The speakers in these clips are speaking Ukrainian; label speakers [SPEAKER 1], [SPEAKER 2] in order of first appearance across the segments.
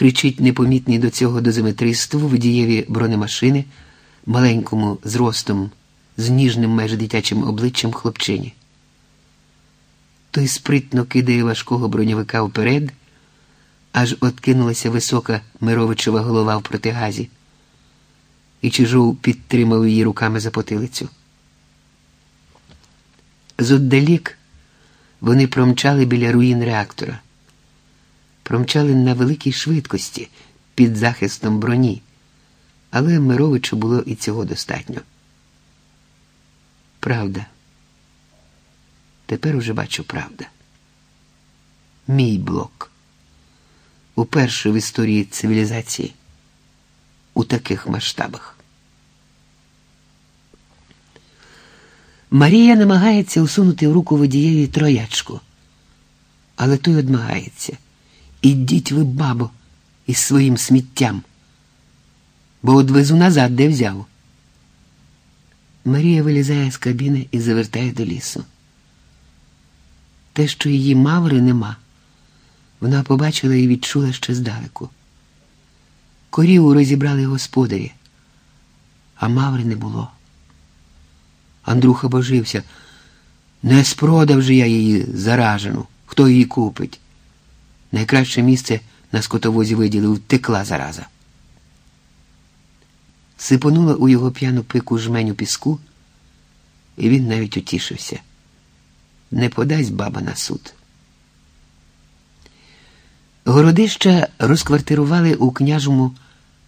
[SPEAKER 1] кричить непомітний до цього дозиметристу водієві бронемашини, маленькому зростом, з ніжним майже дитячим обличчям хлопчині. Той спритно кидає важкого броньовика вперед, аж откинулася висока Мировичева голова в протигазі, і Чижов підтримав її руками за потилицю. Зодалік вони промчали біля руїн реактора, промчали на великій швидкості під захистом броні, але Мировичу було і цього достатньо. Правда. Тепер уже бачу правда. Мій блок. Уперше в історії цивілізації у таких масштабах. Марія намагається усунути в руку водієві троячку, але той одмагається. Ідіть ви, бабо, із своїм сміттям, бо одвезу назад, де взяв. Марія вилізає з кабіни і завертає до лісу. Те, що її маври нема, вона побачила і відчула ще здалеку. Коріву розібрали господарі, а маври не було. Андрюха божився. Не спродав же я її заражену. Хто її купить? Найкраще місце на скотовозі виділив текла зараза. Сипонула у його п'яну пику жменю піску, і він навіть утішився. Не подасть баба на суд. Городища розквартирували у княжому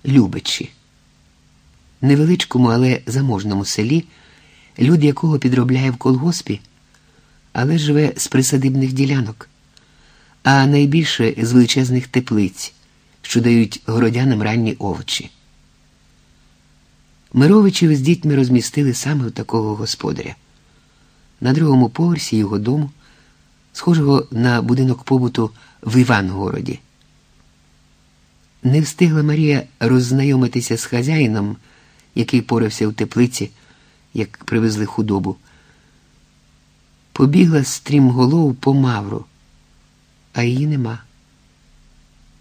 [SPEAKER 1] Любичі, невеличкому, але заможному селі люд якого підробляє в колгоспі, але живе з присадибних ділянок, а найбільше з величезних теплиць, що дають городянам ранні овочі. Мировичів з дітьми розмістили саме у такого господаря. На другому поверсі його дому, схожого на будинок побуту в Івангороді. Не встигла Марія роззнайомитися з хазяїном, який порався в теплиці як привезли худобу. Побігла стрімголов по мавру, а її нема.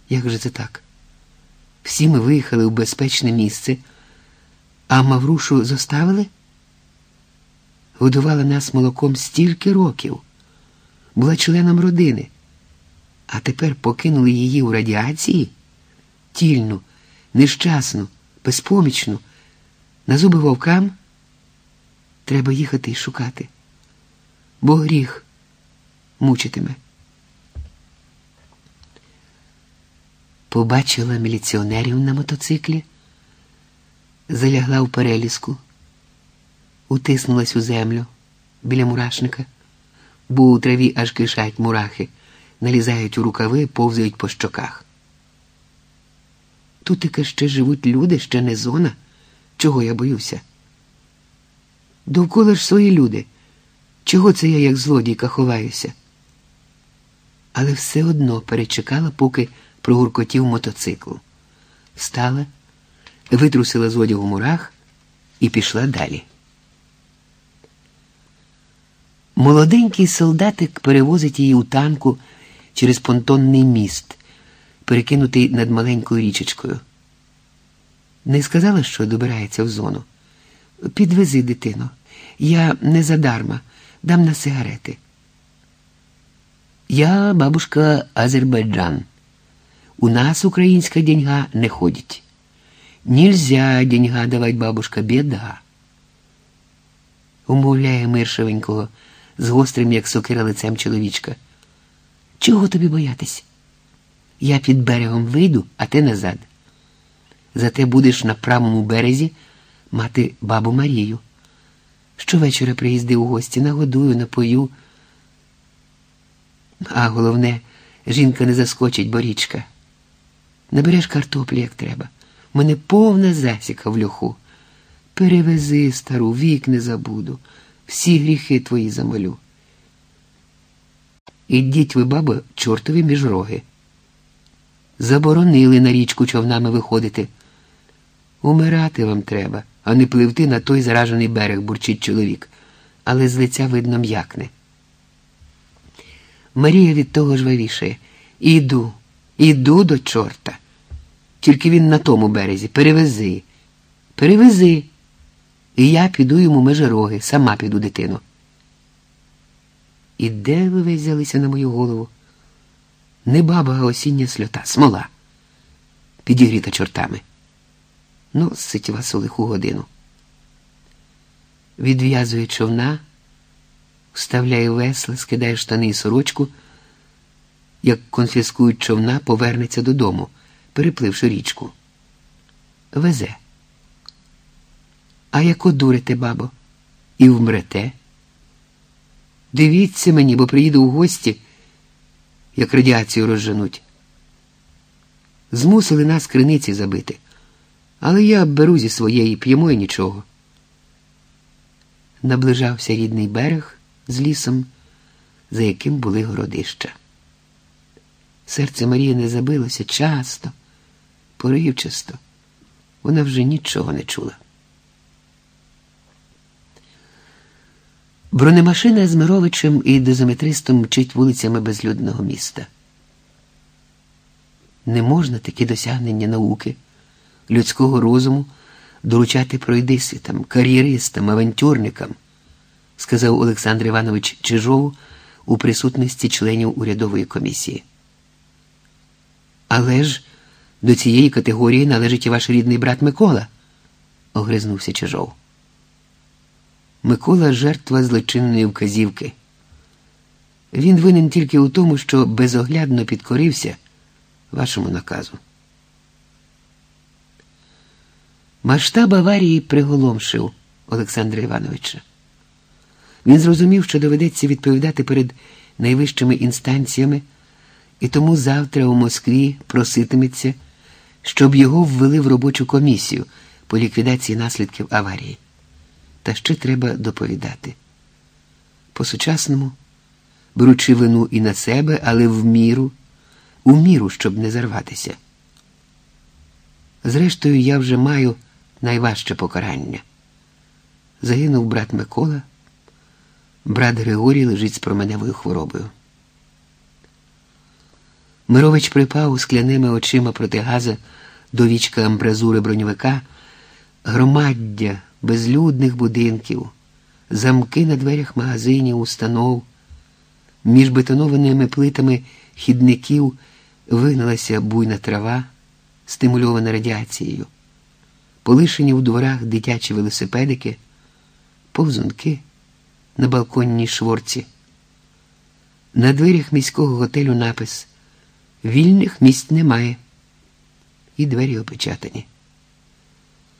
[SPEAKER 1] Як же це так? Всі ми виїхали в безпечне місце, а Маврушу зоставили? Годувала нас молоком стільки років, була членом родини, а тепер покинули її у радіації, тільну, нещасну, безпомічну, на зуби вовкам. Треба їхати і шукати, бо гріх мучитиме. Побачила міліціонерів на мотоциклі, залягла в переліску, утиснулась у землю біля мурашника, бо у траві аж кишать мурахи, налізають у рукави, повзають по щоках. Тут ще живуть люди, ще не зона, чого я боюся. Довкола ж свої люди. Чого це я, як злодійка, ховаюся? Але все одно перечекала, поки прогуркотів мотоцикл. Встала, витрусила з одягу мурах і пішла далі. Молоденький солдатик перевозить її у танку через понтонний міст, перекинутий над маленькою річечкою. Не сказала, що добирається в зону. Підвези дитину. Я не задарма, дам на сигарети. Я бабушка Азербайджан. У нас українська деньга не ходить. Нельзя деньга давать, бабушка, беда. Умовляє миршевенького з гострим, як сокира лицем чоловічка. Чого тобі боятись? Я під берегом вийду, а ти назад. Зате будеш на правому березі мати бабу Марію. Щовечора приїзди у гості, нагодую, напою. А головне, жінка не заскочить борічка. Набереш картоплі, як треба. У мене повна засіка в льоху. Перевези, стару, вік не забуду, всі гріхи твої замолю. Ідіть ви, бабо, чортові між роги. Заборонили на річку човнами виходити. Умирати вам треба а не пливти на той заражений берег, бурчить чоловік, але з лиця видно м'якне. Марія від того ж вивішує. Іду, іду до чорта. Тільки він на тому березі. Перевези. Перевези. І я піду йому межероги, сама піду дитину. І де ви взялися на мою голову? Не баба, а осіння сльота, смола, підігріта чортами. Ну, сить вас у лиху годину. Відв'язує човна, вставляє весла, скидає штани і сорочку, як конфіскують човна, повернеться додому, перепливши річку. Везе. А як одурите, бабо, і вмрете? Дивіться мені, бо приїду у гості, як радіацію розженуть. Змусили нас криниці забити, але я беру зі своєї п'ємо і нічого. Наближався рідний берег з лісом, за яким були городища. Серце Марії не забилося часто, поривчасто. Вона вже нічого не чула. Бронемашина з Мировичем і дозиметристом мчить вулицями безлюдного міста. Не можна такі досягнення науки, людського розуму доручати пройдисвітам, кар'єристам, авантюрникам, сказав Олександр Іванович Чижову у присутності членів урядової комісії. Але ж до цієї категорії належить і ваш рідний брат Микола, огризнувся Чижов. Микола жертва злочинної вказівки. Він винен тільки у тому, що безоглядно підкорився вашому наказу. Масштаб аварії приголомшив Олександра Івановича. Він зрозумів, що доведеться відповідати перед найвищими інстанціями, і тому завтра у Москві проситиметься, щоб його ввели в робочу комісію по ліквідації наслідків аварії. Та ще треба доповідати. По-сучасному, беручи вину і на себе, але в міру, у міру, щоб не зарватися. Зрештою, я вже маю найважче покарання. Загинув брат Микола, брат Григорій лежить з променевою хворобою. Мирович припав скляними очима проти газа до вічка амбразури броньовика, громаддя безлюдних будинків, замки на дверях магазинів, установ, між бетонованими плитами хідників вигналася буйна трава, стимульована радіацією, полишені у дворах дитячі велосипедики, повзунки на балконній шворці. На дверях міського готелю напис Вільних місць немає, і двері опечатані.